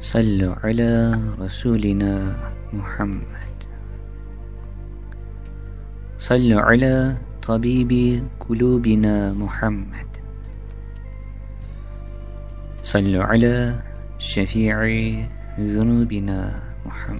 صلوا على رسولنا محمد. صلوا على طبيب قلوبنا محمد. صلوا على شفيع ذنوبنا محمد.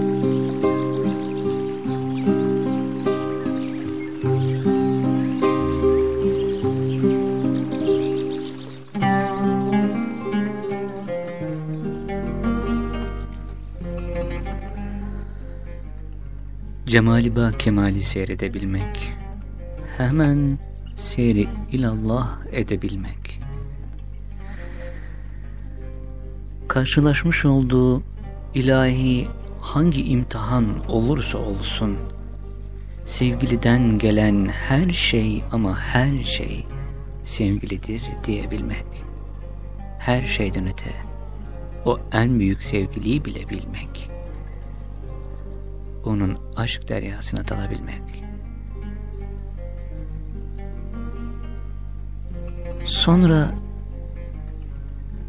ba kemali seyredebilmek, hemen seyri ilallah edebilmek. Karşılaşmış olduğu ilahi hangi imtihan olursa olsun, sevgiliden gelen her şey ama her şey sevgilidir diyebilmek. Her şeyden öte, o en büyük sevgiliyi bile bilmek onun aşk deryasına dalabilmek. Sonra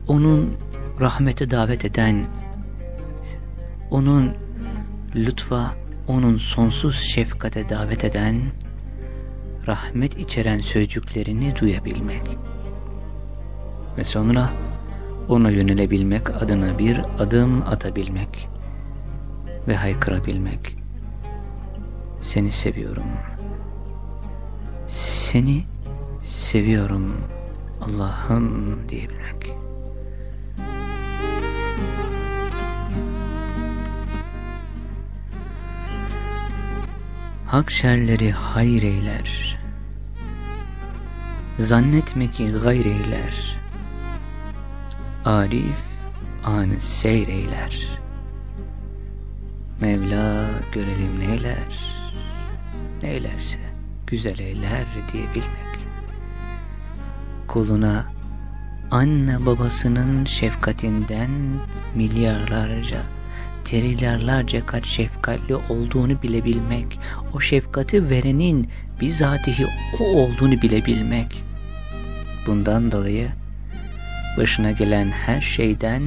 onun rahmete davet eden, onun lütfa, onun sonsuz şefkate davet eden, rahmet içeren sözcüklerini duyabilmek. Ve sonra ona yönelebilmek adına bir adım atabilmek ve haykırabilmek. Seni seviyorum. Seni seviyorum Allah'ım diyebilmek. Hak şerleri hayır eyler. Zannetme ki gayr eyler. Arif anı seyreyler. Mevla görelim neyler, neylerse güzel eyler diyebilmek. Kuluna anne babasının şefkatinden milyarlarca, trilyarlarca kat şefkatli olduğunu bilebilmek, o şefkati verenin bizatihi o olduğunu bilebilmek. Bundan dolayı başına gelen her şeyden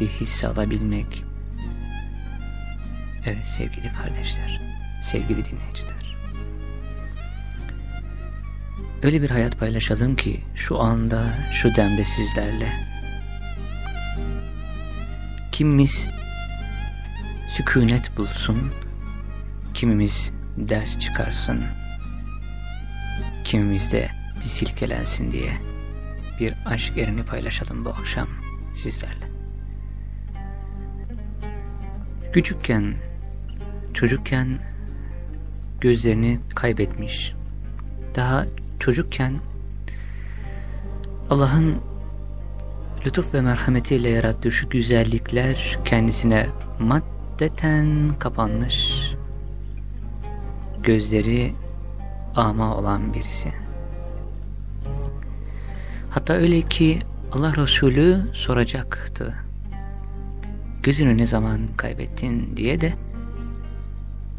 bir hisse alabilmek, Evet sevgili kardeşler, sevgili dinleyiciler. Öyle bir hayat paylaşalım ki şu anda, şu demde sizlerle. Kimimiz sükunet bulsun, kimimiz ders çıkarsın, kimimiz de bir silkelensin diye bir aşk erini paylaşalım bu akşam sizlerle. Küçükken çocukken gözlerini kaybetmiş. Daha çocukken Allah'ın lütuf ve merhametiyle yarattığı şu güzellikler kendisine maddeten kapanmış. Gözleri ama olan birisi. Hatta öyle ki Allah Resulü soracaktı. Gözünü ne zaman kaybettin diye de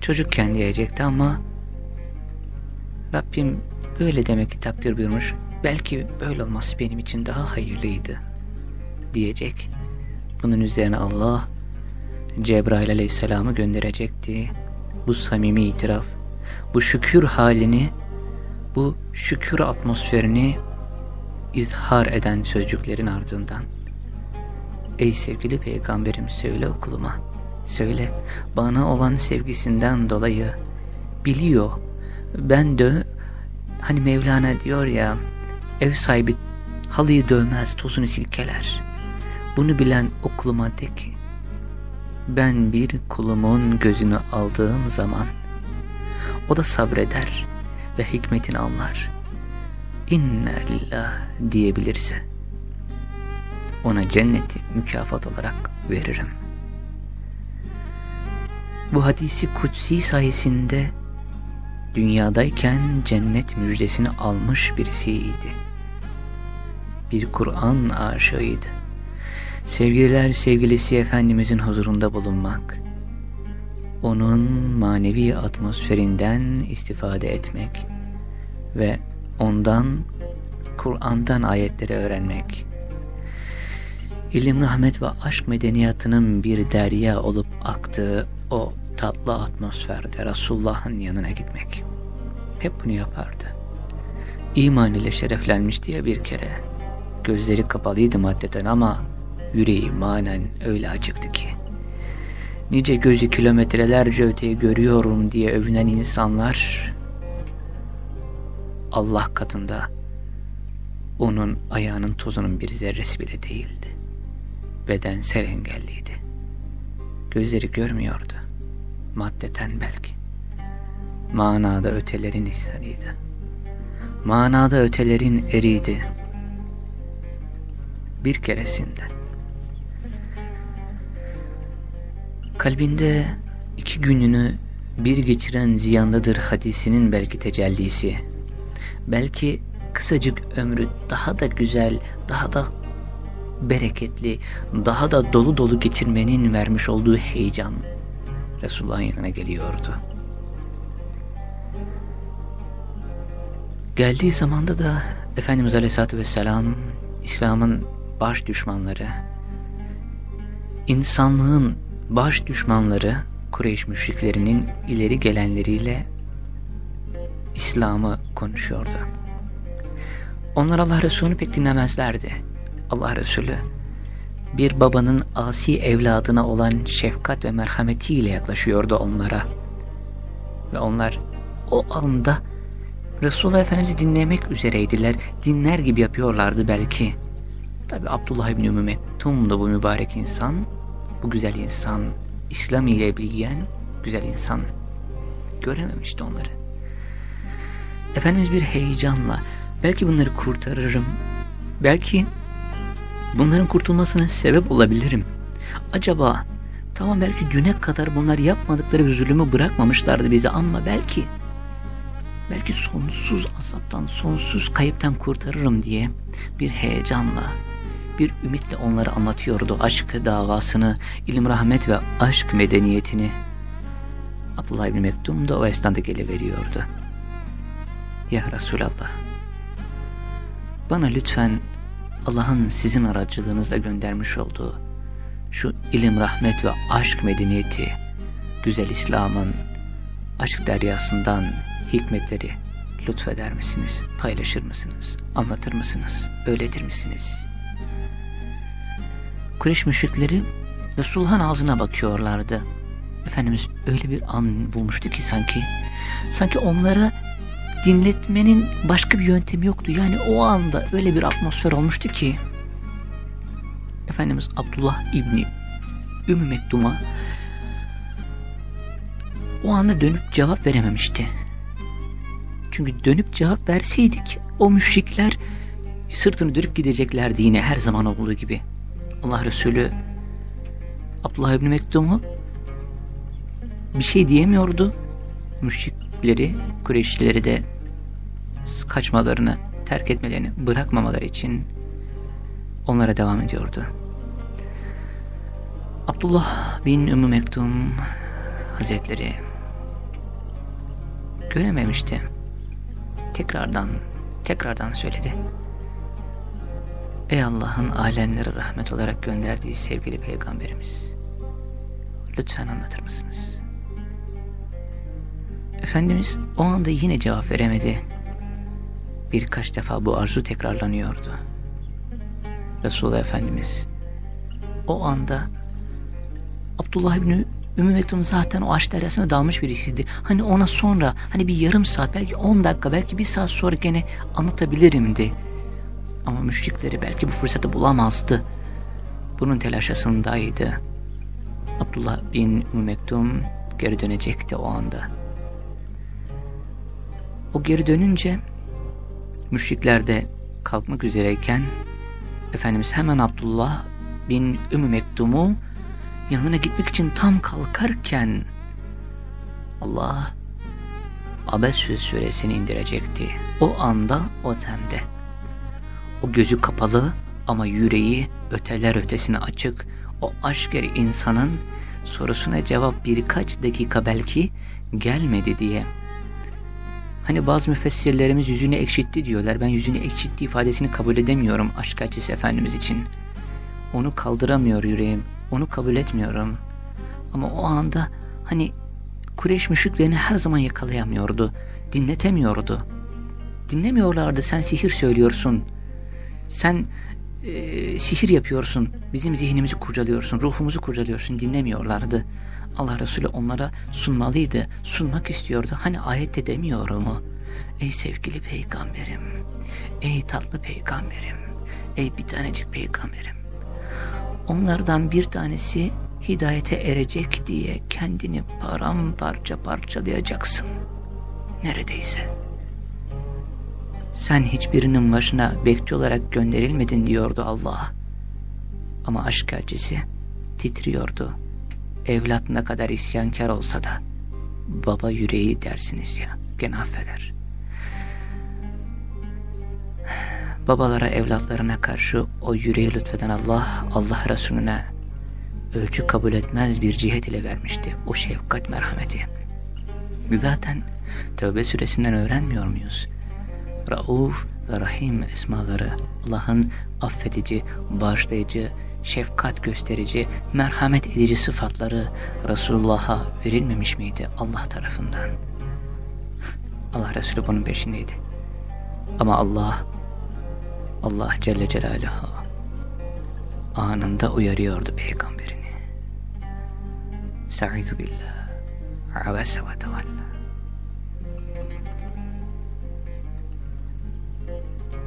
çocukken diyecekti ama Rabbim böyle demek ki takdir buyurmuş. Belki böyle olması benim için daha hayırlıydı diyecek. Bunun üzerine Allah Cebrail aleyhisselamı gönderecekti. Bu samimi itiraf bu şükür halini, bu şükür atmosferini izhar eden sözcüklerin ardından Ey sevgili peygamberim söyle okuluma, söyle bana olan sevgisinden dolayı biliyor. Ben de hani Mevlana diyor ya ev sahibi halıyı dövmez tozunu silkeler. Bunu bilen okuluma de ki ben bir kulumun gözünü aldığım zaman o da sabreder ve hikmetini anlar. İnna lillah diyebilirse ona cenneti mükafat olarak veririm. Bu hadisi kutsi sayesinde dünyadayken cennet müjdesini almış birisiydi. Bir Kur'an aşığıydı. Sevgililer sevgilisi Efendimizin huzurunda bulunmak, onun manevi atmosferinden istifade etmek ve ondan, Kur'an'dan ayetleri öğrenmek, ilim, rahmet ve aşk medeniyatının bir derya olup aktığı o tatlı atmosferde Resulullah'ın yanına gitmek. Hep bunu yapardı. İman ile şereflenmiş diye bir kere. Gözleri kapalıydı maddeten ama yüreği manen öyle açıktı ki. Nice gözü kilometrelerce öteyi görüyorum diye övünen insanlar Allah katında onun ayağının tozunun bir zerresi bile değildi. Bedensel engelliydi. Gözleri görmüyordu. Maddeten belki. Manada ötelerin isarıydı. Manada ötelerin eriydi. Bir keresinde kalbinde iki gününü bir geçiren ziyandadır hadisinin belki tecellisi. Belki kısacık ömrü daha da güzel, daha da bereketli, daha da dolu dolu geçirmenin vermiş olduğu heyecan Resulullah'ın yanına geliyordu. Geldiği zamanda da Efendimiz Aleyhisselatü Vesselam İslam'ın baş düşmanları, insanlığın baş düşmanları Kureyş müşriklerinin ileri gelenleriyle İslam'ı konuşuyordu. Onlar Allah Resulü'nü pek dinlemezlerdi. Allah Resulü bir babanın asi evladına olan şefkat ve merhametiyle yaklaşıyordu onlara. Ve onlar o anda Resulullah Efendimiz'i dinlemek üzereydiler. Dinler gibi yapıyorlardı belki. Tabi Abdullah İbni Ümmü Mektum da bu mübarek insan, bu güzel insan, İslam ile bilgiyen güzel insan görememişti onları. Efendimiz bir heyecanla belki bunları kurtarırım, belki bunların kurtulmasına sebep olabilirim. Acaba tamam belki düne kadar bunlar yapmadıkları bir zulümü bırakmamışlardı bize ama belki belki sonsuz azaptan, sonsuz kayıptan kurtarırım diye bir heyecanla, bir ümitle onlara anlatıyordu aşk davasını, ilim rahmet ve aşk medeniyetini. Abdullah İbni Mektum da o esnada geliveriyordu. Ya Resulallah, bana lütfen Allah'ın sizin aracılığınızla göndermiş olduğu şu ilim, rahmet ve aşk medeniyeti, güzel İslam'ın aşk deryasından hikmetleri lütfeder misiniz, paylaşır mısınız, anlatır mısınız, öğretir misiniz? Kureyş müşrikleri Resulullah'ın ağzına bakıyorlardı. Efendimiz öyle bir an bulmuştu ki sanki, sanki onlara dinletmenin başka bir yöntemi yoktu. Yani o anda öyle bir atmosfer olmuştu ki Efendimiz Abdullah İbni Ümmü Mektum'a o anda dönüp cevap verememişti. Çünkü dönüp cevap verseydik o müşrikler sırtını dönüp gideceklerdi yine her zaman olduğu gibi. Allah Resulü Abdullah İbni Mektum'u bir şey diyemiyordu. Müşrikleri, Kureyşlileri de kaçmalarını, terk etmelerini bırakmamaları için onlara devam ediyordu. Abdullah bin Ümmü Mektum Hazretleri görememişti. Tekrardan, tekrardan söyledi. Ey Allah'ın alemlere rahmet olarak gönderdiği sevgili peygamberimiz. Lütfen anlatır mısınız? Efendimiz o anda yine cevap veremedi. Birkaç defa bu arzu tekrarlanıyordu. Resulullah Efendimiz o anda Abdullah İbni Ümmü Mektum zaten o aşk deryasına dalmış birisiydi. Hani ona sonra hani bir yarım saat belki on dakika belki bir saat sonra gene anlatabilirimdi. Ama müşrikleri belki bu fırsatı bulamazdı. Bunun telaşasındaydı. Abdullah bin Ümmü Mektum geri dönecekti o anda. O geri dönünce müşrikler de kalkmak üzereyken Efendimiz hemen Abdullah bin Ümmü Mektum'u yanına gitmek için tam kalkarken Allah Abesü suresini indirecekti. O anda o temde. O gözü kapalı ama yüreği öteler ötesine açık o aşk eri insanın sorusuna cevap birkaç dakika belki gelmedi diye. Hani bazı müfessirlerimiz yüzünü ekşitti diyorlar. Ben yüzünü ekşitti ifadesini kabul edemiyorum aşk acısı Efendimiz için. Onu kaldıramıyor yüreğim. Onu kabul etmiyorum. Ama o anda hani Kureyş müşriklerini her zaman yakalayamıyordu. Dinletemiyordu. Dinlemiyorlardı sen sihir söylüyorsun. Sen e, sihir yapıyorsun. Bizim zihnimizi kurcalıyorsun. Ruhumuzu kurcalıyorsun. Dinlemiyorlardı. Allah Resulü onlara sunmalıydı. Sunmak istiyordu. Hani ayette demiyor mu? Ey sevgili peygamberim. Ey tatlı peygamberim. Ey bir tanecik peygamberim. Onlardan bir tanesi hidayete erecek diye kendini paramparça parçalayacaksın. Neredeyse. Sen hiçbirinin başına bekçi olarak gönderilmedin diyordu Allah. Ama aşk elçisi titriyordu. Evlat ne kadar isyankar olsa da baba yüreği dersiniz ya gene affeder. Babalara evlatlarına karşı o yüreği lütfeden Allah, Allah Resulüne ölçü kabul etmez bir cihet ile vermişti o şefkat merhameti. Zaten Tövbe suresinden öğrenmiyor muyuz? Rauf ve Rahim esmaları Allah'ın affedici, bağışlayıcı, şefkat gösterici, merhamet edici sıfatları Resulullah'a verilmemiş miydi Allah tarafından? Allah Resulü bunun peşindeydi. Ama Allah, Allah Celle Celaluhu anında uyarıyordu peygamberini. Sa'idu billah, abese ve tevalla.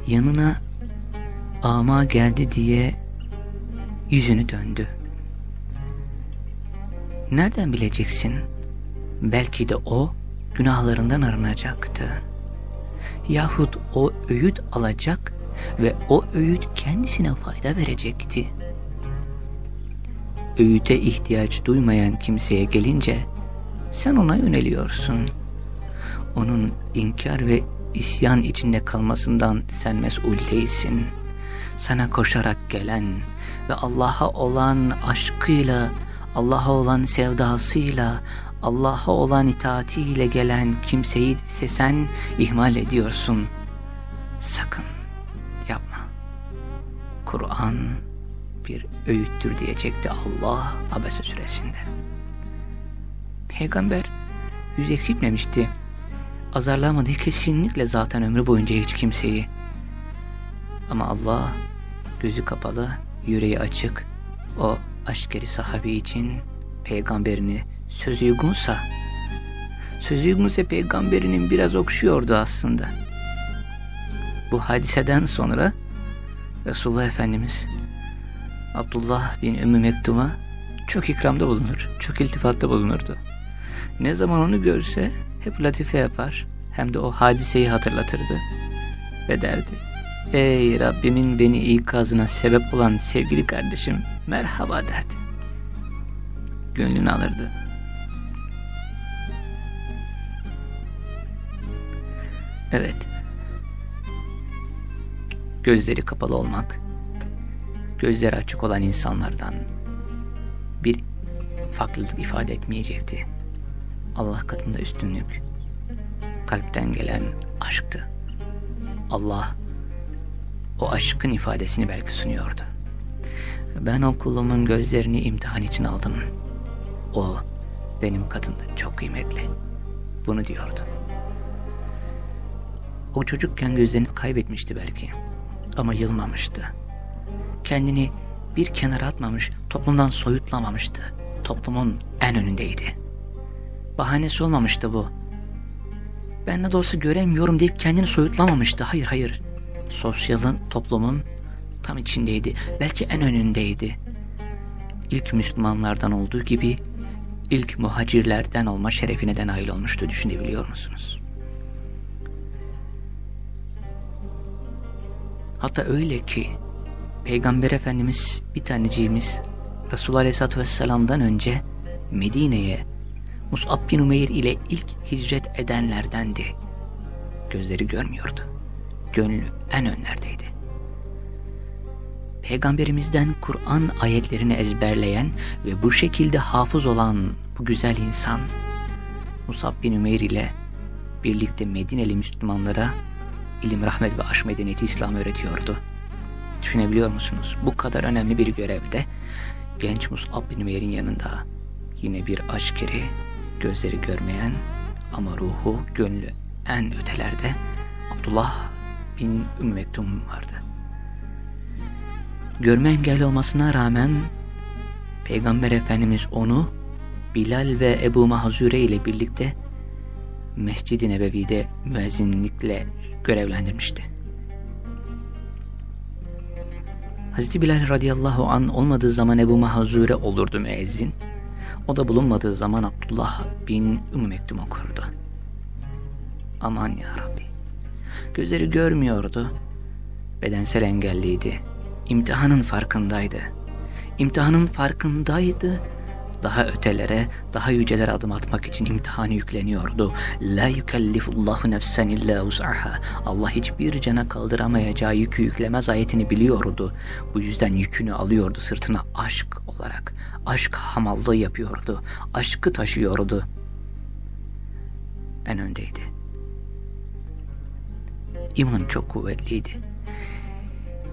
yanına ama geldi diye yüzünü döndü. Nereden bileceksin? Belki de o günahlarından arınacaktı. Yahut o öğüt alacak ve o öğüt kendisine fayda verecekti. Öğüte ihtiyaç duymayan kimseye gelince sen ona yöneliyorsun. Onun inkar ve isyan içinde kalmasından sen mesul değilsin. Sana koşarak gelen ve Allah'a olan aşkıyla, Allah'a olan sevdasıyla, Allah'a olan itaatiyle gelen kimseyi ise sen ihmal ediyorsun. Sakın yapma. Kur'an bir öğüttür diyecekti Allah Abese suresinde. Peygamber yüz eksiltmemişti azarlamadı kesinlikle zaten ömrü boyunca hiç kimseyi. Ama Allah gözü kapalı, yüreği açık, o aşkeri sahabi için peygamberini söz uygunsa, söz uygunsa peygamberinin biraz okşuyordu aslında. Bu hadiseden sonra Resulullah Efendimiz Abdullah bin Ümmü Mektum'a çok ikramda bulunur, çok iltifatta bulunurdu. Ne zaman onu görse hep latife yapar hem de o hadiseyi hatırlatırdı ve derdi Ey Rabbimin beni ikazına sebep olan sevgili kardeşim merhaba derdi. Gönlünü alırdı. Evet. Gözleri kapalı olmak, gözleri açık olan insanlardan bir farklılık ifade etmeyecekti. Allah katında üstünlük, kalpten gelen aşktı. Allah o aşkın ifadesini belki sunuyordu. Ben o kulumun gözlerini imtihan için aldım. O benim katında çok kıymetli. bunu diyordu. O çocukken gözlerini kaybetmişti belki ama yılmamıştı. Kendini bir kenara atmamış, toplumdan soyutlamamıştı. Toplumun en önündeydi. Bahanesi olmamıştı bu. Ben ne de göremiyorum deyip kendini soyutlamamıştı. Hayır hayır. Sosyalın, toplumun tam içindeydi. Belki en önündeydi. İlk Müslümanlardan olduğu gibi ilk muhacirlerden olma şerefine de nail olmuştu düşünebiliyor musunuz? Hatta öyle ki Peygamber Efendimiz bir taneciğimiz Resulullah Aleyhisselatü Vesselam'dan önce Medine'ye Mus'ab bin Umeyr ile ilk hicret edenlerdendi. Gözleri görmüyordu. Gönlü en önlerdeydi. Peygamberimizden Kur'an ayetlerini ezberleyen ve bu şekilde hafız olan bu güzel insan Musab bin Ümeyr ile birlikte Medineli Müslümanlara ilim, rahmet ve aşk medeniyeti İslam öğretiyordu. Düşünebiliyor musunuz? Bu kadar önemli bir görevde genç Musab bin Ümeyr'in yanında yine bir aşk eri, gözleri görmeyen ama ruhu, gönlü en ötelerde Abdullah bin Ümmü vardı. Görme engelli olmasına rağmen Peygamber Efendimiz onu Bilal ve Ebu Mahzure ile birlikte Mescid-i Nebevi'de müezzinlikle görevlendirmişti. Hazreti Bilal radıyallahu an olmadığı zaman Ebu Mahzure olurdu müezzin. O da bulunmadığı zaman Abdullah bin Ümmü Mektum okurdu. Aman ya Rabbi. Gözleri görmüyordu. Bedensel engelliydi. İmtihanın farkındaydı. İmtihanın farkındaydı daha ötelere, daha yücelere adım atmak için imtihanı yükleniyordu. La yukellifullahu nefsen illa uz'aha. Allah hiçbir cana kaldıramayacağı yükü yüklemez ayetini biliyordu. Bu yüzden yükünü alıyordu sırtına aşk olarak. Aşk hamallığı yapıyordu. Aşkı taşıyordu. En öndeydi. İman çok kuvvetliydi.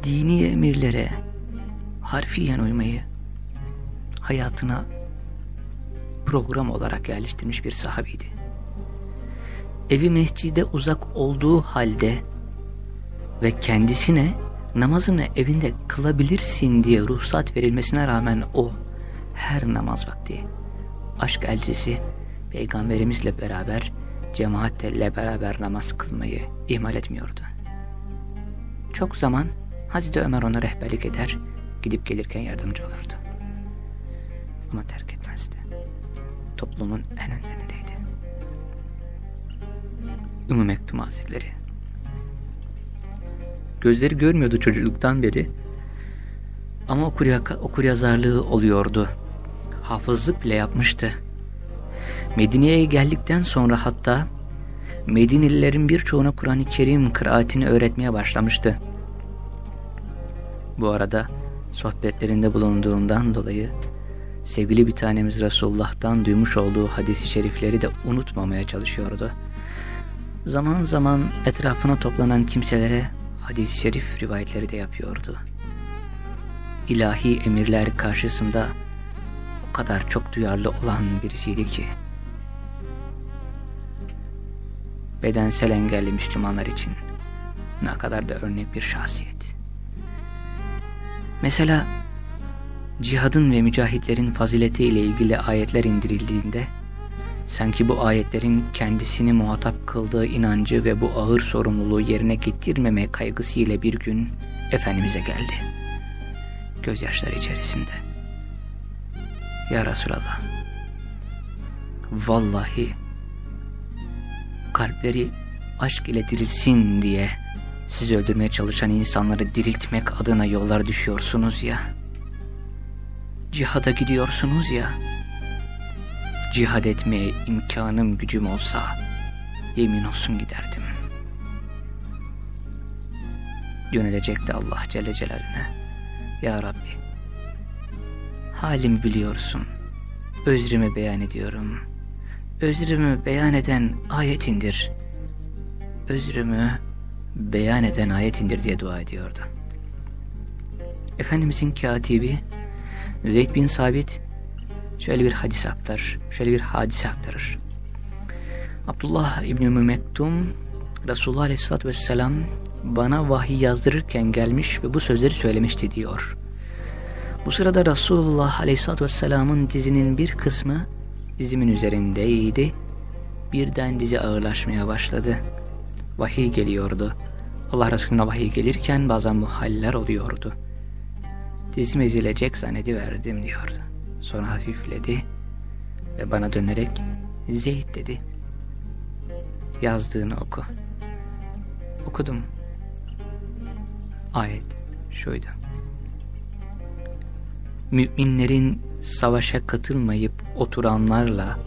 Dini emirlere harfiyen uymayı hayatına program olarak yerleştirmiş bir sahabiydi. Evi mescide uzak olduğu halde ve kendisine namazını evinde kılabilirsin diye ruhsat verilmesine rağmen o her namaz vakti aşk elçisi peygamberimizle beraber cemaatle beraber namaz kılmayı ihmal etmiyordu. Çok zaman Hazreti Ömer ona rehberlik eder, gidip gelirken yardımcı olurdu. Ama terk etmezdi toplumun en önlerindeydi. Ümmü Mektum Hazretleri Gözleri görmüyordu çocukluktan beri ama okur, okur yazarlığı oluyordu. Hafızlık bile yapmıştı. Medine'ye geldikten sonra hatta Medinelilerin birçoğuna Kur'an-ı Kerim kıraatini öğretmeye başlamıştı. Bu arada sohbetlerinde bulunduğundan dolayı sevgili bir tanemiz Resulullah'tan duymuş olduğu hadisi şerifleri de unutmamaya çalışıyordu. Zaman zaman etrafına toplanan kimselere hadis-i şerif rivayetleri de yapıyordu. İlahi emirler karşısında o kadar çok duyarlı olan birisiydi ki, bedensel engelli Müslümanlar için ne kadar da örnek bir şahsiyet. Mesela cihadın ve mücahitlerin fazileti ile ilgili ayetler indirildiğinde, sanki bu ayetlerin kendisini muhatap kıldığı inancı ve bu ağır sorumluluğu yerine getirmeme kaygısıyla bir gün Efendimiz'e geldi. Gözyaşları içerisinde. Ya Resulallah, vallahi kalpleri aşk ile dirilsin diye sizi öldürmeye çalışan insanları diriltmek adına yollar düşüyorsunuz ya cihada gidiyorsunuz ya, cihad etmeye imkanım gücüm olsa, yemin olsun giderdim. Yönelecekti Allah Celle Celaluhu'na. Ya Rabbi, halimi biliyorsun, özrümü beyan ediyorum. Özrümü beyan eden ayetindir. Özrümü beyan eden ayetindir diye dua ediyordu. Efendimizin katibi Zeyd bin Sabit şöyle bir hadis aktarır, şöyle bir hadise aktarır. Abdullah İbni Mektum Resulullah Aleyhisselatü Vesselam bana vahiy yazdırırken gelmiş ve bu sözleri söylemişti diyor. Bu sırada Resulullah Aleyhisselatü Vesselam'ın dizinin bir kısmı dizimin üzerindeydi. Birden dizi ağırlaşmaya başladı. Vahiy geliyordu. Allah Resulüne vahiy gelirken bazen bu haller oluyordu. Dizim ezilecek zannediverdim diyordu. Sonra hafifledi ve bana dönerek Zeyd dedi. Yazdığını oku. Okudum. Ayet şuydu. Müminlerin savaşa katılmayıp oturanlarla,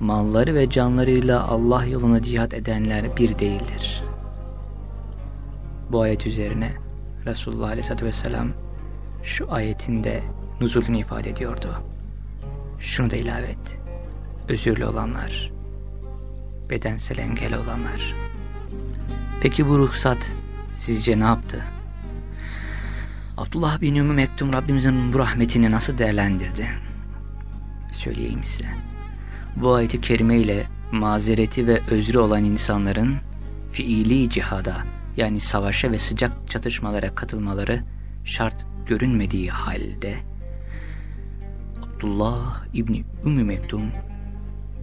malları ve canlarıyla Allah yoluna cihat edenler bir değildir. Bu ayet üzerine Resulullah Aleyhisselatü Vesselam şu ayetinde nuzulünü ifade ediyordu. Şunu da ilave et. Özürlü olanlar, bedensel engel olanlar. Peki bu ruhsat sizce ne yaptı? Abdullah bin Ümmü Mektum Rabbimizin bu rahmetini nasıl değerlendirdi? Söyleyeyim size. Bu ayeti kerime ile mazereti ve özrü olan insanların fiili cihada yani savaşa ve sıcak çatışmalara katılmaları şart görünmediği halde Abdullah İbni Ümmü Mektum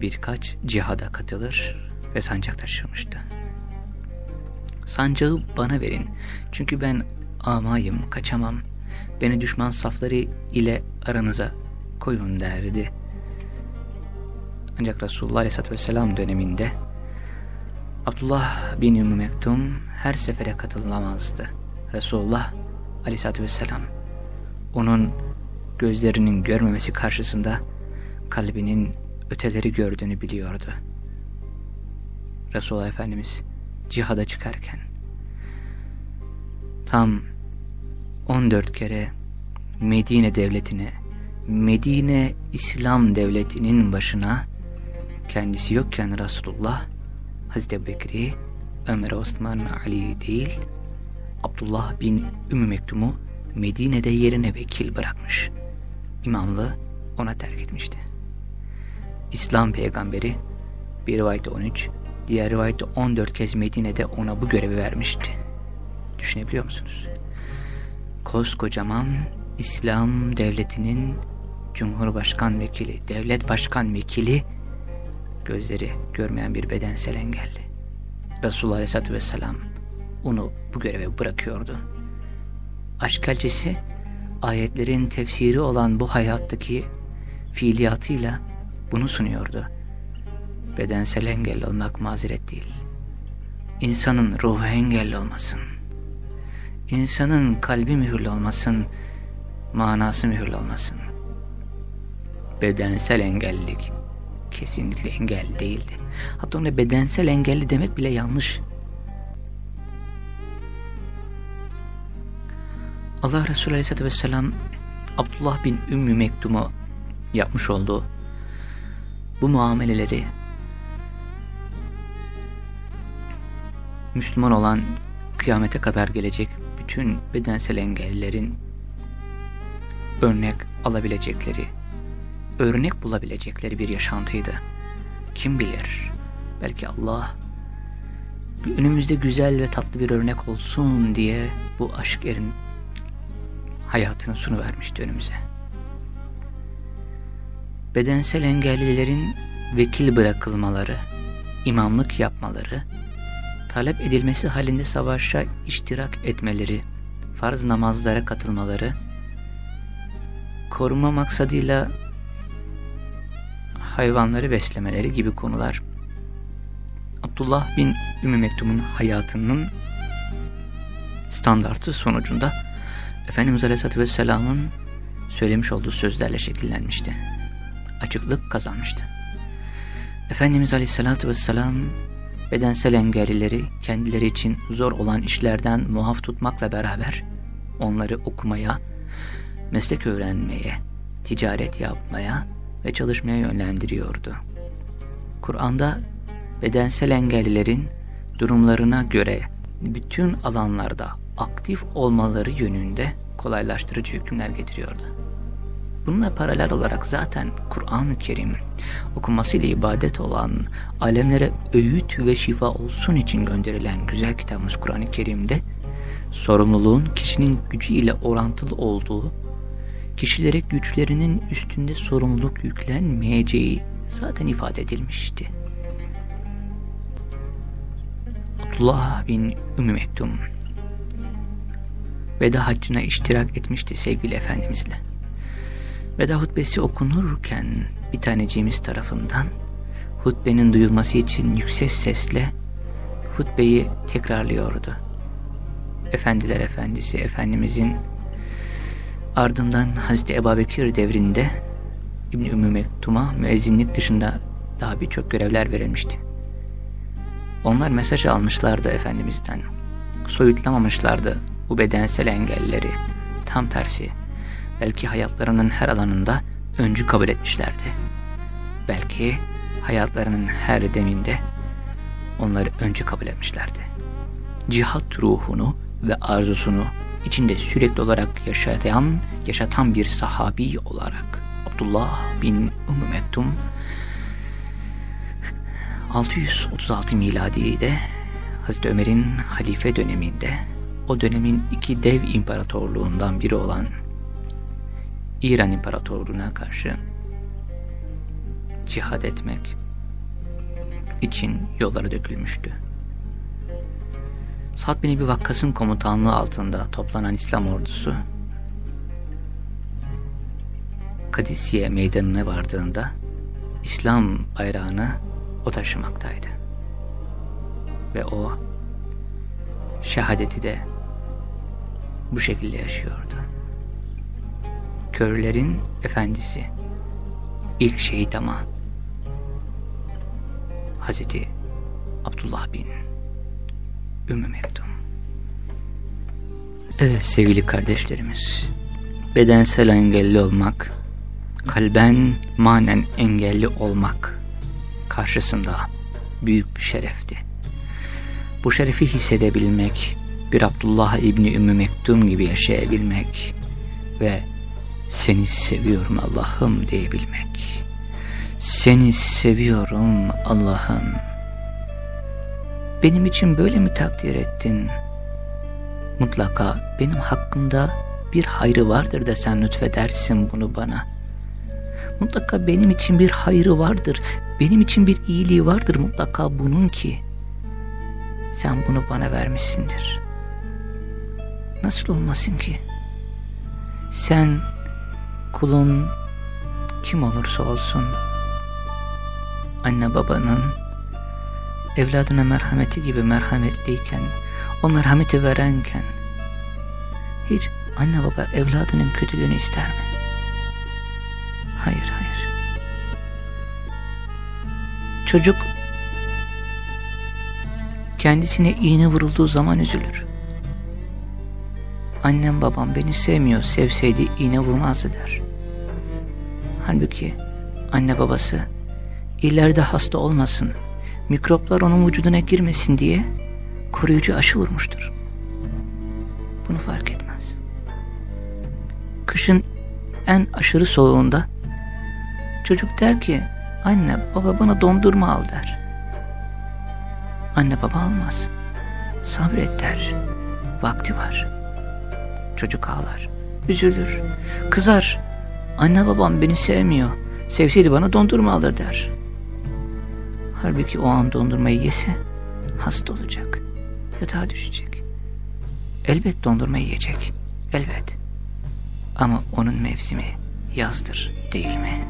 birkaç cihada katılır ve sancak taşırmıştı. Sancağı bana verin çünkü ben amayım kaçamam. Beni düşman safları ile aranıza koyun derdi. Ancak Resulullah Aleyhisselatü Vesselam döneminde Abdullah bin Ümmü Mektum her sefere katılamazdı. Resulullah Aleyhisselatü Vesselam onun gözlerinin görmemesi karşısında kalbinin öteleri gördüğünü biliyordu. Resulullah Efendimiz cihada çıkarken tam 14 kere Medine devletine, Medine İslam devletinin başına kendisi yokken Resulullah Hazreti Bekri, Ömer Osman Ali değil, Abdullah bin Ümmü Mektum'u Medine'de yerine vekil bırakmış. İmamlığı ona terk etmişti. İslam peygamberi bir rivayette 13, diğer rivayette 14 kez Medine'de ona bu görevi vermişti. Düşünebiliyor musunuz? Koskocaman İslam devletinin Cumhurbaşkan vekili, devlet başkan vekili gözleri görmeyen bir bedensel engelli. Resulullah Aleyhisselatü Vesselam onu bu göreve bırakıyordu. Aşk elçisi ayetlerin tefsiri olan bu hayattaki fiiliyatıyla bunu sunuyordu. Bedensel engelli olmak mazeret değil. İnsanın ruhu engelli olmasın. İnsanın kalbi mühürlü olmasın, manası mühürlü olmasın. Bedensel engellilik kesinlikle engel değildi. Hatta ona bedensel engelli demek bile yanlış. Allah Resulü Aleyhisselatü Vesselam Abdullah bin Ümmü Mektum'a yapmış olduğu bu muameleleri Müslüman olan kıyamete kadar gelecek bütün bedensel engellilerin örnek alabilecekleri, örnek bulabilecekleri bir yaşantıydı. Kim bilir, belki Allah önümüzde güzel ve tatlı bir örnek olsun diye bu aşk erin hayatını sunu vermişti önümüze. Bedensel engellilerin vekil bırakılmaları, imamlık yapmaları, talep edilmesi halinde savaşa iştirak etmeleri, farz namazlara katılmaları, koruma maksadıyla hayvanları beslemeleri gibi konular Abdullah bin Ümmü Mektum'un hayatının standartı sonucunda Efendimiz Aleyhisselatü Vesselam'ın söylemiş olduğu sözlerle şekillenmişti. Açıklık kazanmıştı. Efendimiz Aleyhisselatü Vesselam bedensel engellileri kendileri için zor olan işlerden muaf tutmakla beraber onları okumaya, meslek öğrenmeye, ticaret yapmaya ve çalışmaya yönlendiriyordu. Kur'an'da bedensel engellilerin durumlarına göre bütün alanlarda aktif olmaları yönünde kolaylaştırıcı hükümler getiriyordu. Bununla paralel olarak zaten Kur'an-ı Kerim okunmasıyla ibadet olan, alemlere öğüt ve şifa olsun için gönderilen güzel kitabımız Kur'an-ı Kerim'de sorumluluğun kişinin gücü ile orantılı olduğu, kişilere güçlerinin üstünde sorumluluk yüklenmeyeceği zaten ifade edilmişti. Abdullah bin Ümmü Mektum veda haccına iştirak etmişti sevgili Efendimizle. Veda hutbesi okunurken bir taneciğimiz tarafından hutbenin duyulması için yüksek sesle hutbeyi tekrarlıyordu. Efendiler Efendisi Efendimizin ardından Hazreti Ebubekir devrinde İbn Ümmü Mektum'a müezzinlik dışında daha birçok görevler verilmişti. Onlar mesaj almışlardı Efendimiz'den. Soyutlamamışlardı bu bedensel engelleri. Tam tersi belki hayatlarının her alanında öncü kabul etmişlerdi. Belki hayatlarının her deminde onları önce kabul etmişlerdi. Cihat ruhunu ve arzusunu içinde sürekli olarak yaşayan, yaşatan bir sahabi olarak Abdullah bin Ümmü Mektum 636 miladide Hazreti Ömer'in halife döneminde o dönemin iki dev imparatorluğundan biri olan İran İmparatorluğu'na karşı cihad etmek için yollara dökülmüştü. Sa'd bin Ebi Vakkas'ın komutanlığı altında toplanan İslam ordusu Kadisiye meydanına vardığında İslam bayrağını o taşımaktaydı. Ve o şehadeti de bu şekilde yaşıyordu. Körlerin efendisi, ilk şehit ama Hazreti Abdullah bin Ümmü Mektum. Evet sevgili kardeşlerimiz, bedensel engelli olmak, kalben manen engelli olmak karşısında büyük bir şerefti. Bu şerefi hissedebilmek, bir Abdullah İbni Ümmü Mektum gibi yaşayabilmek ve seni seviyorum Allah'ım diyebilmek. Seni seviyorum Allah'ım. Benim için böyle mi takdir ettin? Mutlaka benim hakkımda bir hayrı vardır da sen lütfedersin bunu bana. Mutlaka benim için bir hayrı vardır, benim için bir iyiliği vardır mutlaka bunun ki. Sen bunu bana vermişsindir. Nasıl olmasın ki? Sen kulun kim olursa olsun anne babanın evladına merhameti gibi merhametliyken o merhameti verenken hiç anne baba evladının kötülüğünü ister mi? Hayır hayır. Çocuk kendisine iğne vurulduğu zaman üzülür. Annem babam beni sevmiyor, sevseydi iğne vurmazdı der. Halbuki anne babası ileride hasta olmasın, mikroplar onun vücuduna girmesin diye koruyucu aşı vurmuştur. Bunu fark etmez. Kışın en aşırı soğuğunda çocuk der ki anne baba bana dondurma al der. Anne baba almaz. Sabret der. Vakti var. Çocuk ağlar. Üzülür. Kızar. Anne babam beni sevmiyor. Sevseydi bana dondurma alır der. Halbuki o an dondurmayı yese hasta olacak. Yatağa düşecek. Elbet dondurma yiyecek. Elbet. Ama onun mevsimi yazdır değil mi?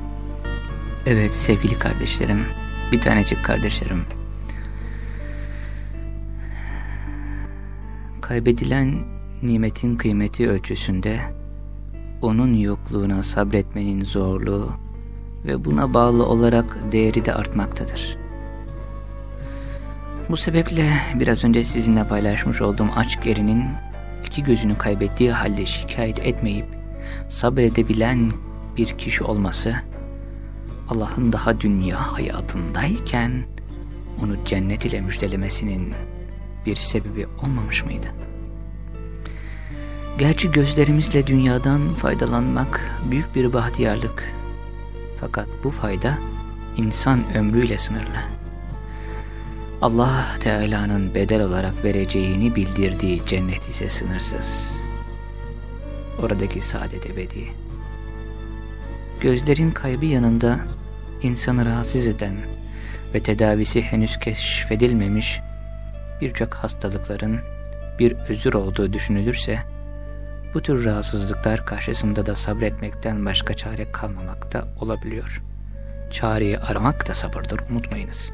Evet sevgili kardeşlerim, bir tanecik kardeşlerim. Kaybedilen nimetin kıymeti ölçüsünde onun yokluğuna sabretmenin zorluğu ve buna bağlı olarak değeri de artmaktadır. Bu sebeple biraz önce sizinle paylaşmış olduğum aç gerinin iki gözünü kaybettiği halde şikayet etmeyip sabredebilen bir kişi olması Allah'ın daha dünya hayatındayken onu cennet ile müjdelemesinin bir sebebi olmamış mıydı? Gerçi gözlerimizle dünyadan faydalanmak büyük bir bahtiyarlık. Fakat bu fayda insan ömrüyle sınırlı. Allah Teala'nın bedel olarak vereceğini bildirdiği cennet ise sınırsız. Oradaki saadet ebedi. Gözlerin kaybı yanında insanı rahatsız eden ve tedavisi henüz keşfedilmemiş birçok hastalıkların bir özür olduğu düşünülürse, bu tür rahatsızlıklar karşısında da sabretmekten başka çare kalmamakta olabiliyor. Çareyi aramak da sabırdır, unutmayınız.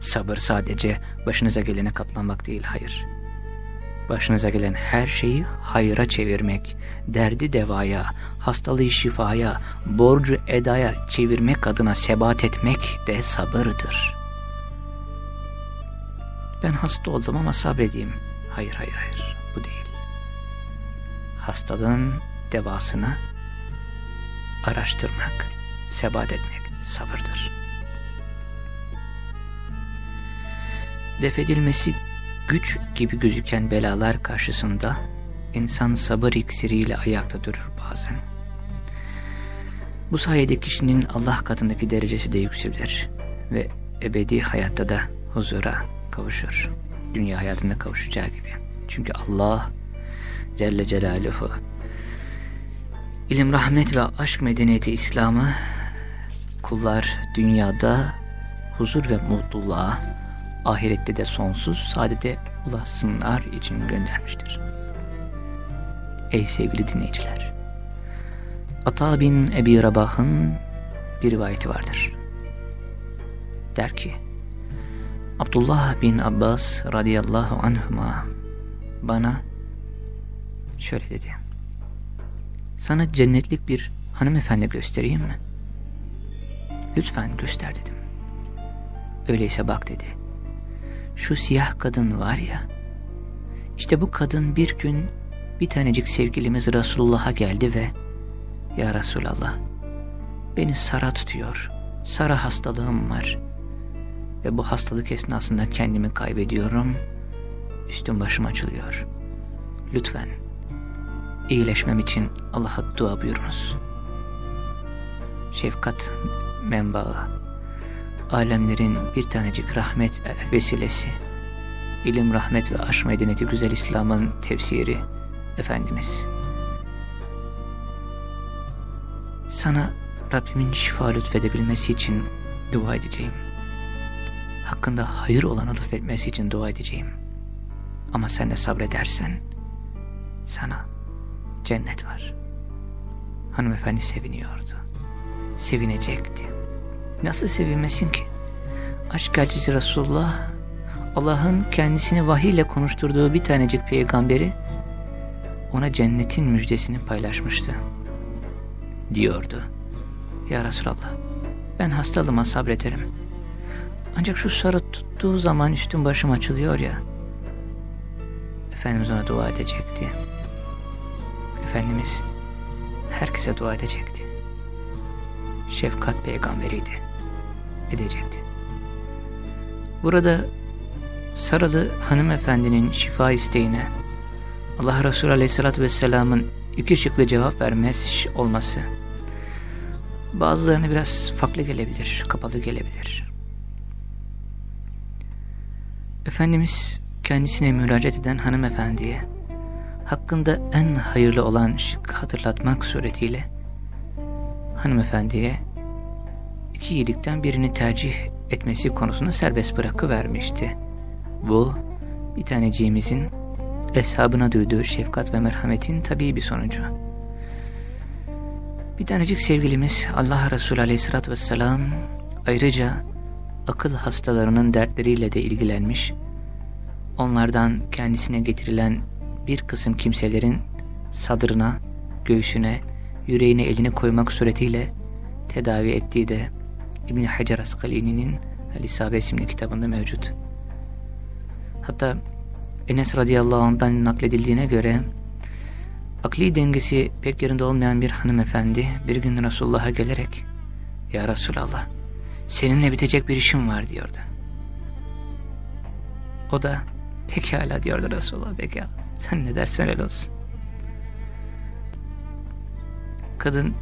Sabır sadece başınıza gelene katlanmak değil, hayır. Başınıza gelen her şeyi hayra çevirmek, derdi devaya, hastalığı şifaya, borcu edaya çevirmek adına sebat etmek de sabırdır. Ben hasta oldum ama sabredeyim. Hayır, hayır, hayır. Bu değil. Hastalığın devasını araştırmak, sebat etmek sabırdır. Defedilmesi güç gibi gözüken belalar karşısında insan sabır iksiriyle ayakta durur bazen. Bu sayede kişinin Allah katındaki derecesi de yükselir ve ebedi hayatta da huzura kavuşur. Dünya hayatında kavuşacağı gibi. Çünkü Allah Celle Celaluhu ilim, rahmet ve aşk medeniyeti İslam'ı kullar dünyada huzur ve mutluluğa, ahirette de sonsuz saadete ulaşsınlar için göndermiştir. Ey sevgili dinleyiciler! Ata bin Ebi Rabah'ın bir rivayeti vardır. Der ki, Abdullah bin Abbas radıyallahu anhuma bana şöyle dedi. Sana cennetlik bir hanımefendi göstereyim mi? Lütfen göster dedim. Öyleyse bak dedi. Şu siyah kadın var ya, işte bu kadın bir gün bir tanecik sevgilimiz Resulullah'a geldi ve Ya Resulallah, beni sara tutuyor, sara hastalığım var. Ve bu hastalık esnasında kendimi kaybediyorum, üstüm başım açılıyor. Lütfen iyileşmem için Allah'a dua buyurunuz. Şefkat menbaı, alemlerin bir tanecik rahmet vesilesi, ilim, rahmet ve aşk medeniyeti güzel İslam'ın tefsiri Efendimiz. Sana Rabbimin şifa lütfedebilmesi için dua edeceğim. Hakkında hayır olanı lütfetmesi için dua edeceğim. Ama sen de sabredersen sana cennet var. Hanımefendi seviniyordu. Sevinecekti. Nasıl sevinmesin ki? Aşk elçisi Resulullah, Allah'ın kendisini vahiyle konuşturduğu bir tanecik peygamberi, ona cennetin müjdesini paylaşmıştı. Diyordu. Ya Resulallah, ben hastalığıma sabrederim. Ancak şu sarı tuttuğu zaman üstüm başım açılıyor ya. Efendimiz ona dua edecekti. Efendimiz herkese dua edecekti. Şefkat peygamberiydi. Edecekti. Burada Saralı hanımefendinin şifa isteğine Allah Resulü Aleyhisselatü Vesselam'ın iki şıklı cevap vermez olması bazılarına biraz farklı gelebilir, kapalı gelebilir. Efendimiz kendisine müracaat eden hanımefendiye hakkında en hayırlı olan şık hatırlatmak suretiyle hanımefendiye iki iyilikten birini tercih etmesi konusunu serbest bırakıvermişti. Bu bir taneciğimizin eshabına duyduğu şefkat ve merhametin tabii bir sonucu. Bir tanecik sevgilimiz Allah Resulü Aleyhisselatü Vesselam ayrıca akıl hastalarının dertleriyle de ilgilenmiş, onlardan kendisine getirilen bir kısım kimselerin sadrına, göğsüne, yüreğine elini koymak suretiyle tedavi ettiği de İbn Hacer Askalini'nin El-İsabe isimli kitabında mevcut. Hatta Enes radıyallahu anh'dan nakledildiğine göre akli dengesi pek yerinde olmayan bir hanımefendi bir gün Resulullah'a gelerek Ya Resulallah seninle bitecek bir işim var diyordu. O da pekala diyordu Resulullah pekala sen ne dersen öyle olsun. kadın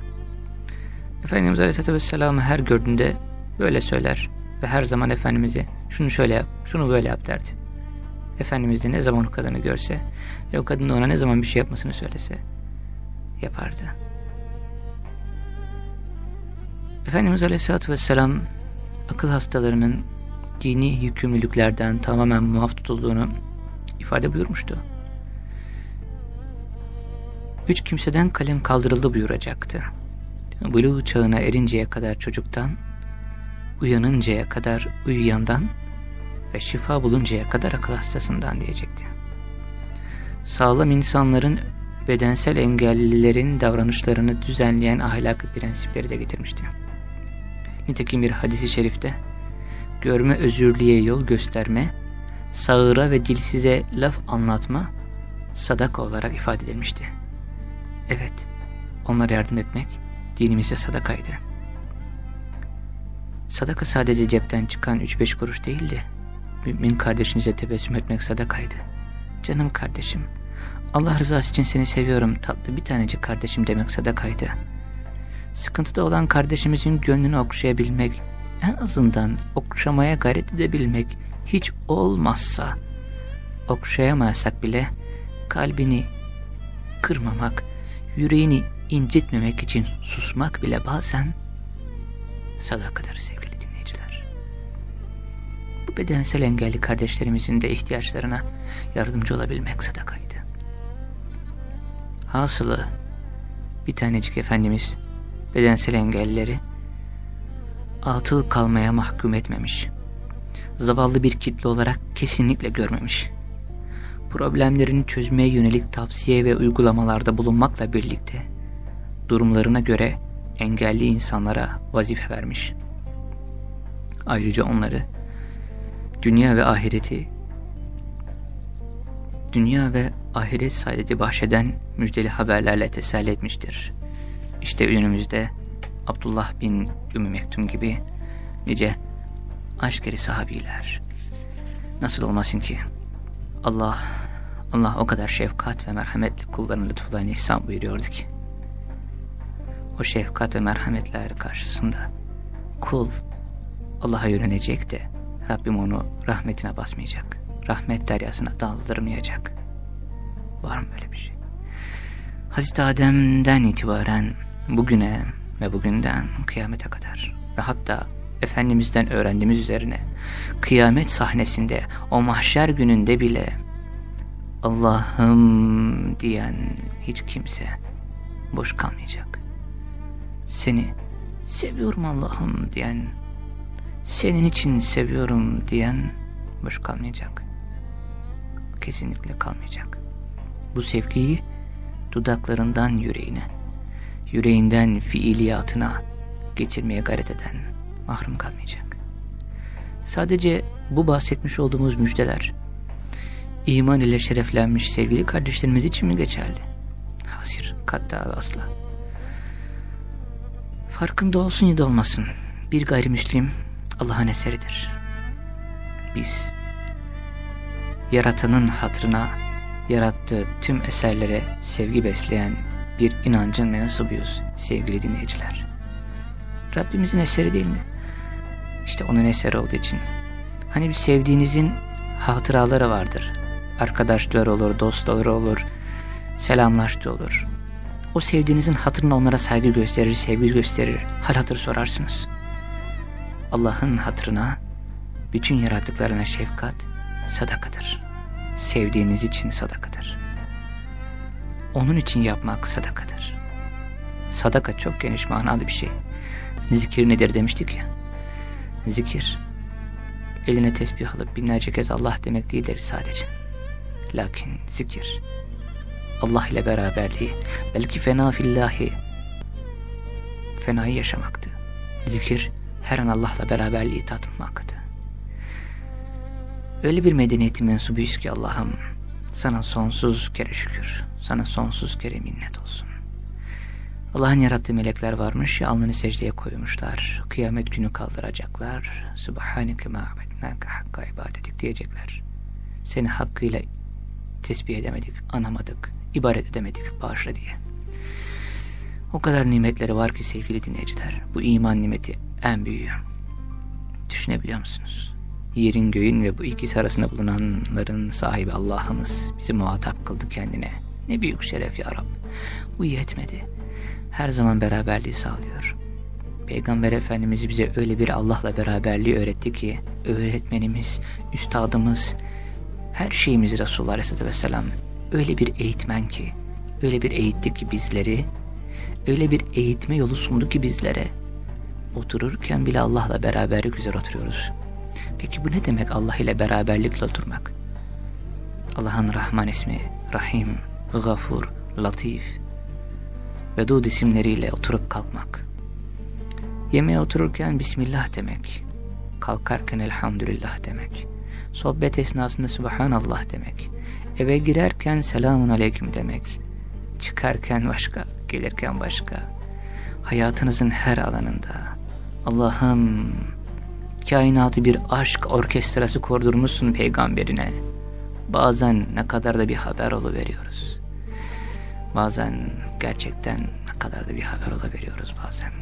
Efendimiz Aleyhisselatü Vesselam'ı her gördüğünde böyle söyler ve her zaman Efendimiz'e şunu şöyle yap, şunu böyle yap derdi. Efendimiz de ne zaman o kadını görse ve o kadın ona ne zaman bir şey yapmasını söylese yapardı. Efendimiz Aleyhisselatü Vesselam akıl hastalarının dini yükümlülüklerden tamamen muaf tutulduğunu ifade buyurmuştu. Üç kimseden kalem kaldırıldı buyuracaktı. Buluğ çağına erinceye kadar çocuktan, uyanıncaya kadar uyuyandan ve şifa buluncaya kadar akıl hastasından diyecekti. Sağlam insanların bedensel engellilerin davranışlarını düzenleyen ahlaki prensipleri de getirmişti. Nitekim bir hadisi şerifte, görme özürlüğe yol gösterme, sağıra ve dilsize laf anlatma, sadaka olarak ifade edilmişti. Evet, onlara yardım etmek dinimizde sadakaydı. Sadaka sadece cepten çıkan 3-5 kuruş değildi. Mümin kardeşinize tebessüm etmek sadakaydı. Canım kardeşim, Allah rızası için seni seviyorum tatlı bir tanecik kardeşim demek sadakaydı. Sıkıntıda olan kardeşimizin gönlünü okşayabilmek, en azından okşamaya gayret edebilmek hiç olmazsa, okşayamazsak bile kalbini kırmamak, yüreğini incitmemek için susmak bile bazen sadakadır sevgili dinleyiciler. Bu bedensel engelli kardeşlerimizin de ihtiyaçlarına yardımcı olabilmek sadakaydı. Hasılı bir tanecik Efendimiz bedensel engellileri atıl kalmaya mahkum etmemiş. Zavallı bir kitle olarak kesinlikle görmemiş. Problemlerini çözmeye yönelik tavsiye ve uygulamalarda bulunmakla birlikte durumlarına göre engelli insanlara vazife vermiş. Ayrıca onları dünya ve ahireti dünya ve ahiret saadeti bahşeden müjdeli haberlerle teselli etmiştir. İşte önümüzde Abdullah bin Ümmü Mektum gibi nice aşkeri sahabiler. Nasıl olmasın ki Allah Allah o kadar şefkat ve merhametli kullarının lütuflarını ihsan buyuruyordu ki o şefkat ve merhametler karşısında kul Allah'a yönelecek de Rabbim onu rahmetine basmayacak. Rahmet deryasına daldırmayacak. Var mı böyle bir şey? Hazreti Adem'den itibaren bugüne ve bugünden kıyamete kadar ve hatta Efendimiz'den öğrendiğimiz üzerine kıyamet sahnesinde o mahşer gününde bile Allah'ım diyen hiç kimse boş kalmayacak. Seni seviyorum Allah'ım diyen, senin için seviyorum diyen boş kalmayacak. Kesinlikle kalmayacak. Bu sevgiyi dudaklarından yüreğine, yüreğinden fiiliyatına geçirmeye gayret eden mahrum kalmayacak. Sadece bu bahsetmiş olduğumuz müjdeler, iman ile şereflenmiş sevgili kardeşlerimiz için mi geçerli? Hasir, katta asla. Farkında olsun ya da olmasın, bir gayrimüslim Allah'ın eseridir. Biz, yaratanın hatrına, yarattığı tüm eserlere sevgi besleyen bir inancın mensubuyuz sevgili dinleyiciler. Rabbimizin eseri değil mi? İşte onun eseri olduğu için. Hani bir sevdiğinizin hatıraları vardır. Arkadaşları olur, dostları olur, selamlaştı olur. O sevdiğinizin hatırına onlara saygı gösterir, sevgi gösterir, hal hatır sorarsınız. Allah'ın hatırına, bütün yaratıklarına şefkat, sadakadır. Sevdiğiniz için sadakadır. Onun için yapmak sadakadır. Sadaka çok geniş manalı bir şey. Zikir nedir demiştik ya. Zikir, eline tesbih alıp binlerce kez Allah demek değildir sadece. Lakin zikir, Allah ile beraberliği, belki fena fillahi, fenayı yaşamaktı. Zikir, her an Allah'la beraberliği tatmaktı. Öyle bir medeniyetin mensubuyuz ki Allah'ım, sana sonsuz kere şükür, sana sonsuz kere minnet olsun. Allah'ın yarattığı melekler varmış alnını secdeye koymuşlar. Kıyamet günü kaldıracaklar. Subhaneke ma abednâke hakka ibadetik diyecekler. Seni hakkıyla tesbih edemedik, anamadık, ibaret edemedik, bağışla diye. O kadar nimetleri var ki sevgili dinleyiciler. Bu iman nimeti en büyüğü. Düşünebiliyor musunuz? Yerin göğün ve bu ikisi arasında bulunanların sahibi Allah'ımız bizi muhatap kıldı kendine. Ne büyük şeref ya Rab. Bu yetmedi. Her zaman beraberliği sağlıyor. Peygamber Efendimiz bize öyle bir Allah'la beraberliği öğretti ki öğretmenimiz, üstadımız, her şeyimiz Resulullah Aleyhisselatü Vesselam öyle bir eğitmen ki, öyle bir eğitti ki bizleri, öyle bir eğitme yolu sundu ki bizlere, otururken bile Allah'la beraberlik üzere oturuyoruz. Peki bu ne demek Allah ile beraberlikle oturmak? Allah'ın Rahman ismi, Rahim, Gafur, Latif, Vedud isimleriyle oturup kalkmak. Yemeğe otururken Bismillah demek, kalkarken Elhamdülillah demek, sohbet esnasında Subhanallah demek, eve girerken Selamun Aleyküm demek, çıkarken başka, gelirken başka, hayatınızın her alanında Allah'ım kainatı bir aşk orkestrası kurdurmuşsun peygamberine. Bazen ne kadar da bir haber veriyoruz. Bazen gerçekten ne kadar da bir haber veriyoruz bazen.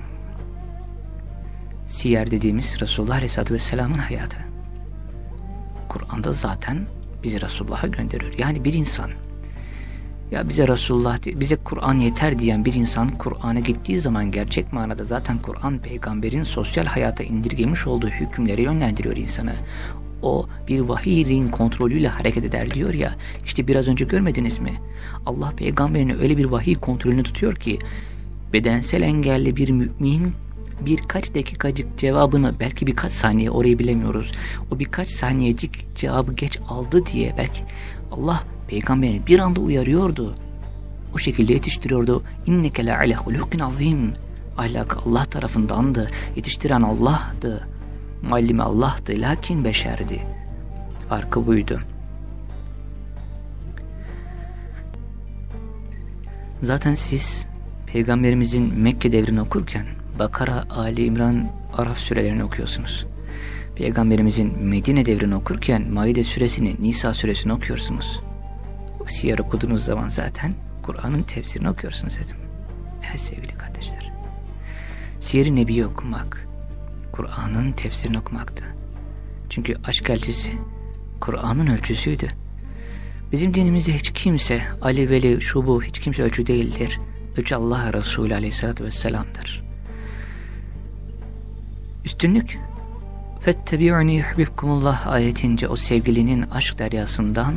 Siyer dediğimiz Resulullah Aleyhisselatü Vesselam'ın hayatı. Kur'an'da zaten bizi Resulullah'a gönderiyor. Yani bir insan ya bize Resulullah, bize Kur'an yeter diyen bir insan Kur'an'a gittiği zaman gerçek manada zaten Kur'an peygamberin sosyal hayata indirgemiş olduğu hükümleri yönlendiriyor insanı. O bir vahiyin kontrolüyle hareket eder diyor ya. İşte biraz önce görmediniz mi? Allah peygamberini öyle bir vahiy kontrolünü tutuyor ki bedensel engelli bir mümin birkaç dakikacık cevabını belki birkaç saniye orayı bilemiyoruz. O birkaç saniyecik cevabı geç aldı diye belki Allah peygamberini bir anda uyarıyordu. O şekilde yetiştiriyordu. İnneke la ala hulukin azim. Ahlak Allah tarafındandı. Yetiştiren Allah'tı. Muallime Allah'tı. Lakin beşerdi. Farkı buydu. Zaten siz Peygamberimizin Mekke devrini okurken Bakara, Ali İmran, Araf sürelerini okuyorsunuz. Peygamberimizin Medine devrini okurken Maide suresini, Nisa suresini okuyorsunuz. Siyer okuduğunuz zaman zaten Kur'an'ın tefsirini okuyorsunuz dedim. Evet sevgili kardeşler. Siyer-i Nebi'yi okumak, Kur'an'ın tefsirini okumaktı. Çünkü aşk elçisi Kur'an'ın ölçüsüydü. Bizim dinimizde hiç kimse, Ali, Veli, şu bu hiç kimse ölçü değildir. Ölçü Allah Resulü aleyhissalatü vesselam'dır. Üstünlük Fettebi'uni yuhbibkumullah ayetince o sevgilinin aşk deryasından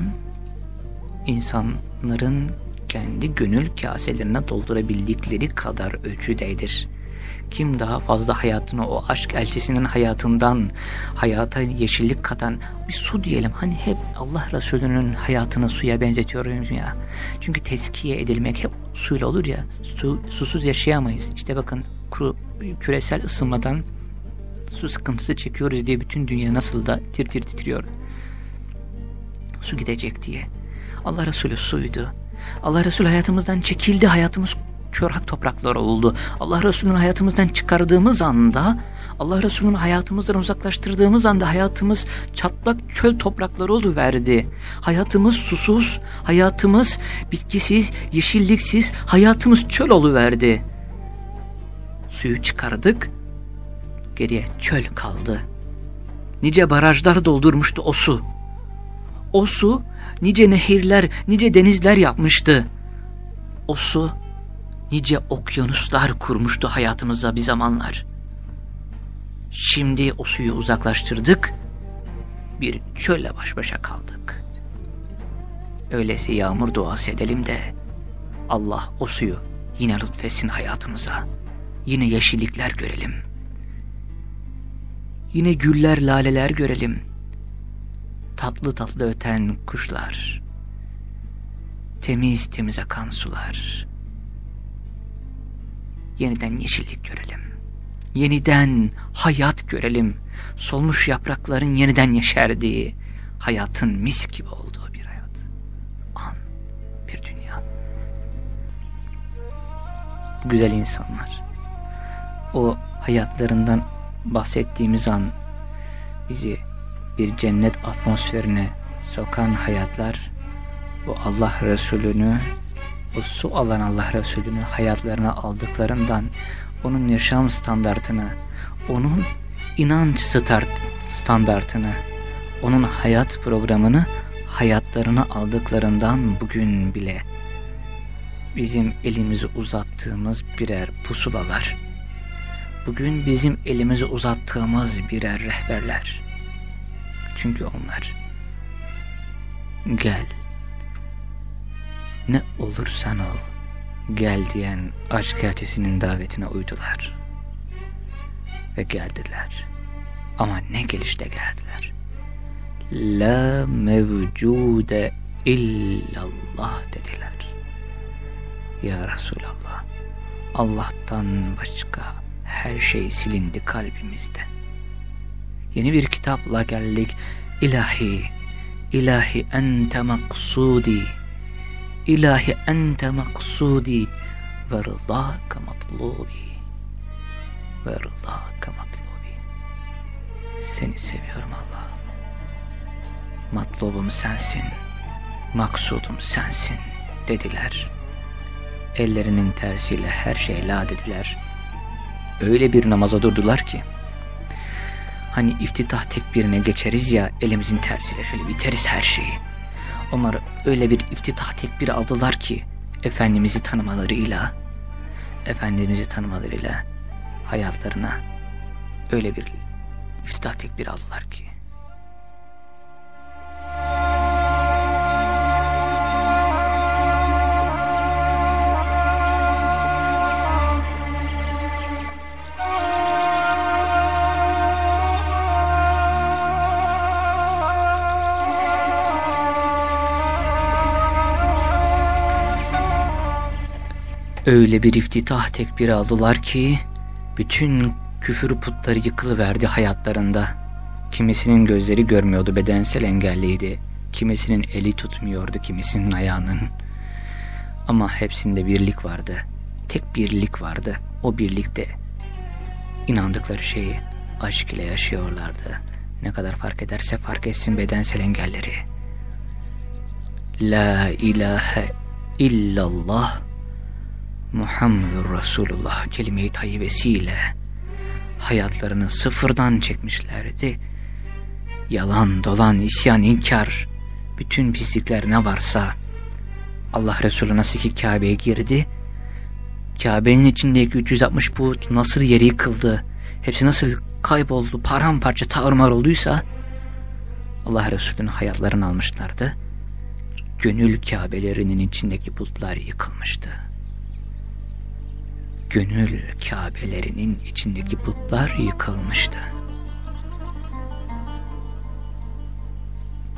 insanların kendi gönül kaselerine doldurabildikleri kadar ölçüdedir. Kim daha fazla hayatını o aşk elçisinin hayatından hayata yeşillik katan bir su diyelim. Hani hep Allah Resulü'nün hayatını suya benzetiyorum ya. Çünkü teskiye edilmek hep suyla olur ya. Su, susuz yaşayamayız. İşte bakın kuru, küresel ısınmadan su sıkıntısı çekiyoruz diye bütün dünya nasıl da tir tir titriyor. Su gidecek diye. Allah Resulü suydu. Allah Resulü hayatımızdan çekildi. Hayatımız çorak topraklar oldu. Allah Resulü'nü hayatımızdan çıkardığımız anda, Allah Resulü'nü hayatımızdan uzaklaştırdığımız anda hayatımız çatlak çöl toprakları oldu verdi. Hayatımız susuz, hayatımız bitkisiz, yeşilliksiz, hayatımız çöl verdi. Suyu çıkardık, geriye çöl kaldı. Nice barajlar doldurmuştu o su. O su nice nehirler, nice denizler yapmıştı. O su nice okyanuslar kurmuştu hayatımıza bir zamanlar. Şimdi o suyu uzaklaştırdık, bir çölle baş başa kaldık. Öylesi yağmur duası edelim de Allah o suyu yine lütfetsin hayatımıza. Yine yeşillikler görelim. Yine güller, laleler görelim. Tatlı tatlı öten kuşlar. Temiz temiz akan sular yeniden yeşillik görelim. Yeniden hayat görelim. Solmuş yaprakların yeniden yeşerdiği, hayatın mis gibi olduğu bir hayat. An, bir dünya. Güzel insanlar. O hayatlarından bahsettiğimiz an bizi bir cennet atmosferine sokan hayatlar bu Allah Resulü'nü o su alan Allah Resulü'nü hayatlarına aldıklarından onun yaşam standartını, onun inanç standartını, onun hayat programını hayatlarına aldıklarından bugün bile bizim elimizi uzattığımız birer pusulalar, bugün bizim elimizi uzattığımız birer rehberler. Çünkü onlar gel, ne olursan ol, gel diyen aşk elçisinin davetine uydular. Ve geldiler. Ama ne gelişte geldiler. La mevcude illallah dediler. Ya Resulallah, Allah'tan başka her şey silindi kalbimizde. Yeni bir kitapla geldik. İlahi, ilahi ente maksudi, ilahi ente maksudi ve rızâke matlubi ve rızâke matlubi. Seni seviyorum Allah. Matlubum sensin, maksudum sensin dediler. Ellerinin tersiyle her şey la dediler. Öyle bir namaza durdular ki, hani iftitah tekbirine geçeriz ya elimizin tersiyle şöyle biteriz her şeyi. Onlar öyle bir iftitah tekbiri aldılar ki, Efendimiz'i tanımalarıyla, Efendimiz'i tanımalarıyla hayatlarına öyle bir iftitah tekbiri aldılar ki, Öyle bir iftitah tekbiri aldılar ki bütün küfür putları yıkılıverdi hayatlarında. Kimisinin gözleri görmüyordu bedensel engelliydi. Kimisinin eli tutmuyordu kimisinin ayağının. Ama hepsinde birlik vardı. Tek birlik vardı. O birlikte inandıkları şeyi aşk ile yaşıyorlardı. Ne kadar fark ederse fark etsin bedensel engelleri. La ilahe illallah Muhammedur Resulullah kelime-i tayyibesiyle hayatlarını sıfırdan çekmişlerdi. Yalan, dolan, isyan, inkar, bütün pislikler ne varsa Allah Resulü nasıl ki Kabe'ye girdi, Kabe'nin içindeki 360 put nasıl yeri yıkıldı, hepsi nasıl kayboldu, paramparça tarumar olduysa Allah Resulü'nün hayatlarını almışlardı. Gönül Kabe'lerinin içindeki putlar yıkılmıştı gönül Kabe'lerinin içindeki putlar yıkılmıştı.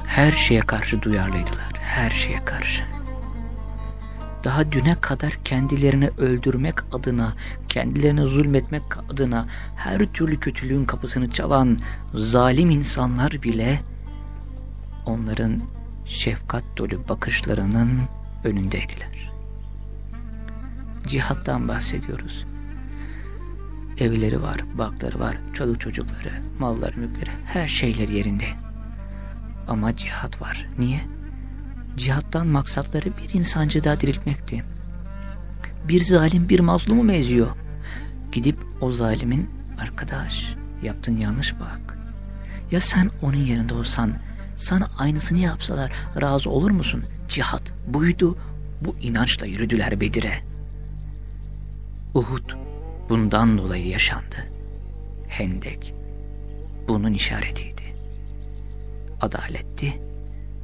Her şeye karşı duyarlıydılar, her şeye karşı. Daha düne kadar kendilerini öldürmek adına, kendilerine zulmetmek adına her türlü kötülüğün kapısını çalan zalim insanlar bile onların şefkat dolu bakışlarının önündeydiler cihattan bahsediyoruz. Evleri var, bakları var, çoluk çocukları, malları, mülkleri, her şeyleri yerinde. Ama cihat var. Niye? Cihattan maksatları bir insancı daha diriltmekti. Bir zalim bir mazlumu meziyor. Gidip o zalimin arkadaş yaptın yanlış bak. Ya sen onun yerinde olsan sana aynısını yapsalar razı olur musun? Cihat buydu. Bu inançla yürüdüler Bedir'e. Uhud bundan dolayı yaşandı. Hendek bunun işaretiydi. Adaletti,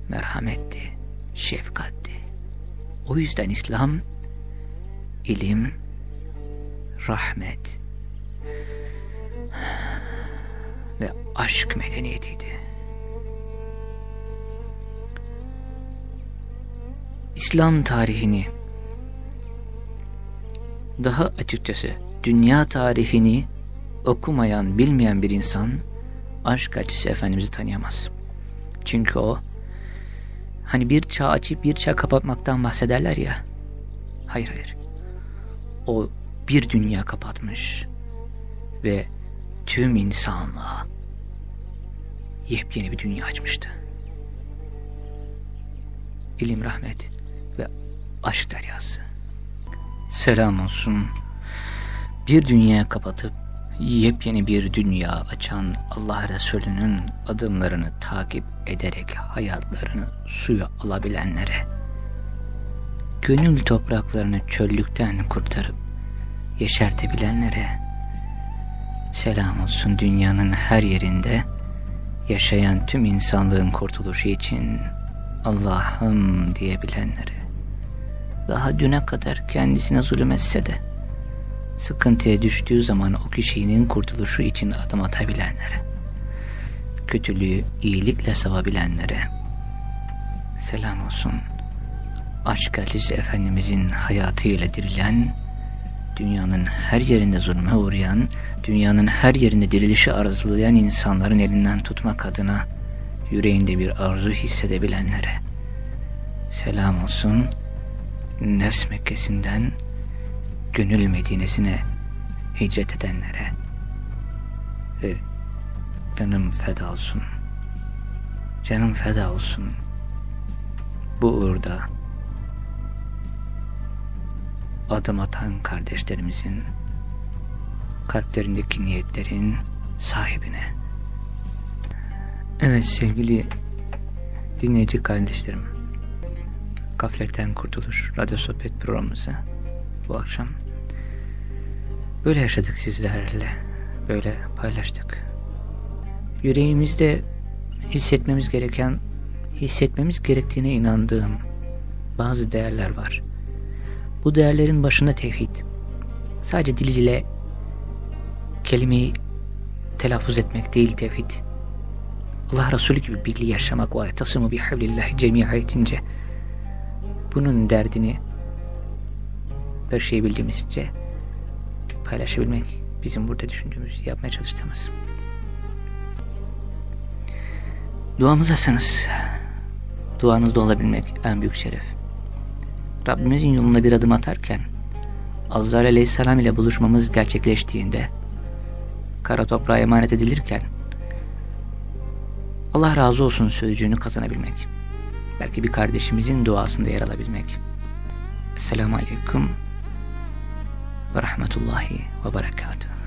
merhametti, şefkatti. O yüzden İslam ilim, rahmet ve aşk medeniyetiydi. İslam tarihini daha açıkçası dünya tarihini okumayan, bilmeyen bir insan aşk acısı Efendimiz'i tanıyamaz. Çünkü o hani bir çağ açıp bir çağ kapatmaktan bahsederler ya. Hayır hayır. O bir dünya kapatmış ve tüm insanlığa yepyeni bir dünya açmıştı. İlim, rahmet ve aşk deryası. Selam olsun. Bir dünya kapatıp yepyeni bir dünya açan Allah Resulü'nün adımlarını takip ederek hayatlarını suya alabilenlere, gönül topraklarını çöllükten kurtarıp yeşertebilenlere, selam olsun dünyanın her yerinde yaşayan tüm insanlığın kurtuluşu için Allah'ım diyebilenlere, daha düne kadar kendisine zulüm etse de, sıkıntıya düştüğü zaman o kişinin kurtuluşu için adım atabilenlere, kötülüğü iyilikle savabilenlere, selam olsun. Aşk Aziz Efendimizin hayatıyla dirilen, dünyanın her yerinde zulme uğrayan, dünyanın her yerinde dirilişi arzulayan insanların elinden tutmak adına yüreğinde bir arzu hissedebilenlere, selam olsun. Nefs Mekkesi'nden, gönül Medine'sine hicret edenlere ve canım feda olsun. Canım feda olsun. Bu uğurda adım atan kardeşlerimizin kalplerindeki niyetlerin sahibine. Evet sevgili dinleyici kardeşlerim. Gafletten Kurtuluş radyo sohbet programımızı bu akşam böyle yaşadık sizlerle. Böyle paylaştık. Yüreğimizde hissetmemiz gereken, hissetmemiz gerektiğine inandığım bazı değerler var. Bu değerlerin başında tevhid. Sadece dil ile kelimeyi telaffuz etmek değil tevhid. Allah Resulü gibi birliği yaşamak ve tasımı bihavlillahi cemi'a etince bunun derdini her şeyi bildiğimizce paylaşabilmek bizim burada düşündüğümüz, yapmaya çalıştığımız. Duamızdasınız. Duanızda olabilmek en büyük şeref. Rabbimizin yolunda bir adım atarken Azrail aleyhisselam ile buluşmamız gerçekleştiğinde kara toprağa emanet edilirken Allah razı olsun sözcüğünü kazanabilmek. Belki bir kardeşimizin duasında yer alabilmek. Esselamu Aleyküm ve Rahmetullahi ve Berekatuhu.